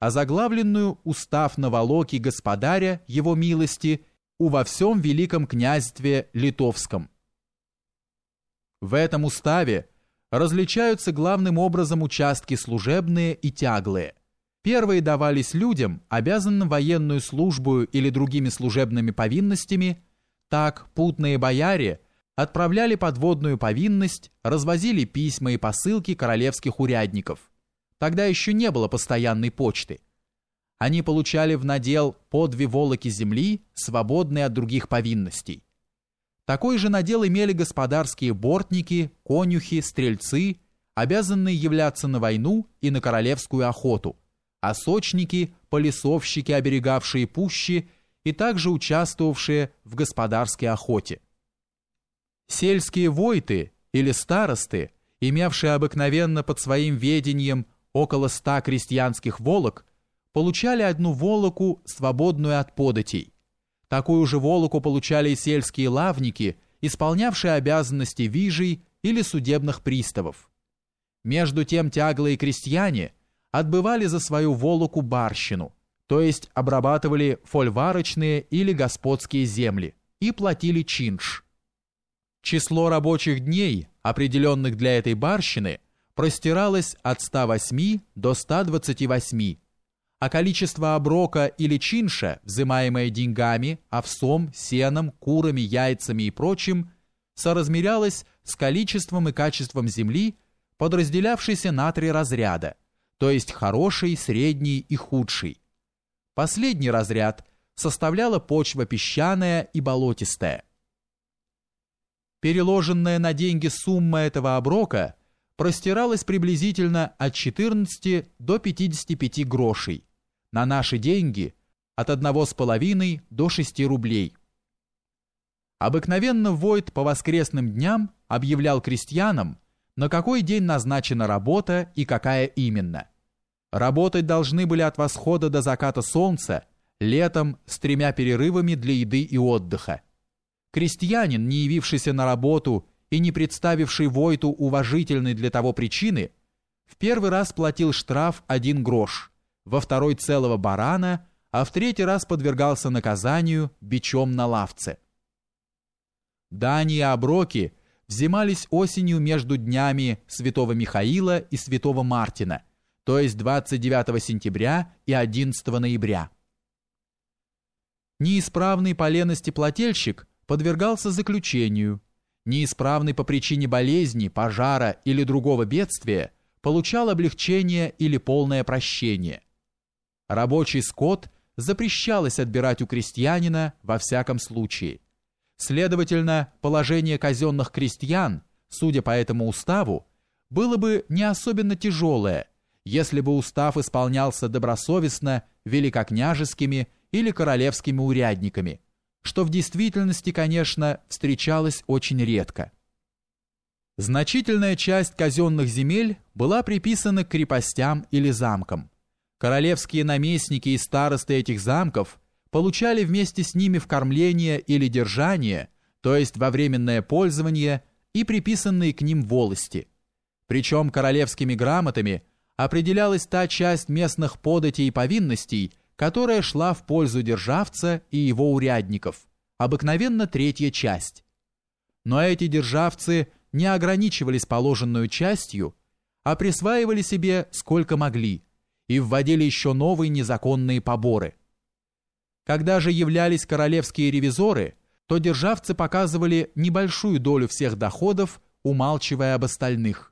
озаглавленную «Устав на Волоке господаря его милости у во всем великом княжестве Литовском». В этом уставе различаются главным образом участки служебные и тяглые. Первые давались людям, обязанным военную службу или другими служебными повинностями, так путные бояре отправляли подводную повинность, развозили письма и посылки королевских урядников. Тогда еще не было постоянной почты. Они получали в надел по две волоки земли, свободные от других повинностей. Такой же надел имели господарские бортники, конюхи, стрельцы, обязанные являться на войну и на королевскую охоту, а сочники, полисовщики, оберегавшие пущи и также участвовавшие в господарской охоте. Сельские войты или старосты, имевшие обыкновенно под своим ведением около ста крестьянских волок, получали одну волоку, свободную от податей – Такую же волоку получали и сельские лавники, исполнявшие обязанности вижей или судебных приставов. Между тем тяглые крестьяне отбывали за свою волоку барщину, то есть обрабатывали фольварочные или господские земли и платили чинш. Число рабочих дней, определенных для этой барщины, простиралось от 108 до 128 а количество оброка или чинша, взимаемое деньгами, овсом, сеном, курами, яйцами и прочим, соразмерялось с количеством и качеством земли, подразделявшейся на три разряда, то есть хороший, средний и худший. Последний разряд составляла почва песчаная и болотистая. Переложенная на деньги сумма этого оброка простиралась приблизительно от 14 до 55 грошей, на наши деньги от одного с половиной до 6 рублей. Обыкновенно Войт по воскресным дням объявлял крестьянам, на какой день назначена работа и какая именно. Работать должны были от восхода до заката солнца, летом с тремя перерывами для еды и отдыха. Крестьянин, не явившийся на работу и не представивший Войту уважительной для того причины, в первый раз платил штраф один грош – во второй целого барана, а в третий раз подвергался наказанию бичом на лавце. Дани и оброки взимались осенью между днями Святого Михаила и Святого Мартина, то есть 29 сентября и 11 ноября. Неисправный по лености плательщик подвергался заключению, неисправный по причине болезни, пожара или другого бедствия получал облегчение или полное прощение – Рабочий скот запрещалось отбирать у крестьянина во всяком случае. Следовательно, положение казенных крестьян, судя по этому уставу, было бы не особенно тяжелое, если бы устав исполнялся добросовестно великокняжескими или королевскими урядниками, что в действительности, конечно, встречалось очень редко. Значительная часть казенных земель была приписана к крепостям или замкам, Королевские наместники и старосты этих замков получали вместе с ними в кормление или держание, то есть во временное пользование и приписанные к ним волости. Причем королевскими грамотами определялась та часть местных податей и повинностей, которая шла в пользу державца и его урядников, обыкновенно третья часть. Но эти державцы не ограничивались положенную частью, а присваивали себе сколько могли – и вводили еще новые незаконные поборы. Когда же являлись королевские ревизоры, то державцы показывали небольшую долю всех доходов, умалчивая об остальных.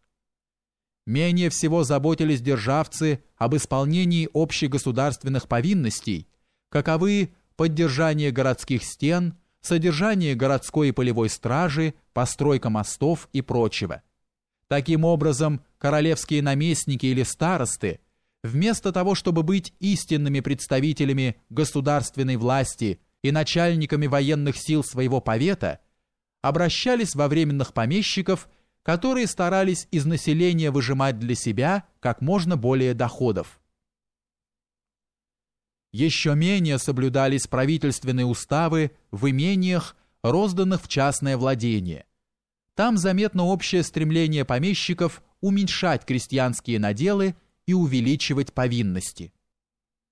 Менее всего заботились державцы об исполнении общегосударственных повинностей, каковы поддержание городских стен, содержание городской и полевой стражи, постройка мостов и прочего. Таким образом, королевские наместники или старосты – вместо того, чтобы быть истинными представителями государственной власти и начальниками военных сил своего повета, обращались во временных помещиков, которые старались из населения выжимать для себя как можно более доходов. Еще менее соблюдались правительственные уставы в имениях, розданных в частное владение. Там заметно общее стремление помещиков уменьшать крестьянские наделы и увеличивать повинности.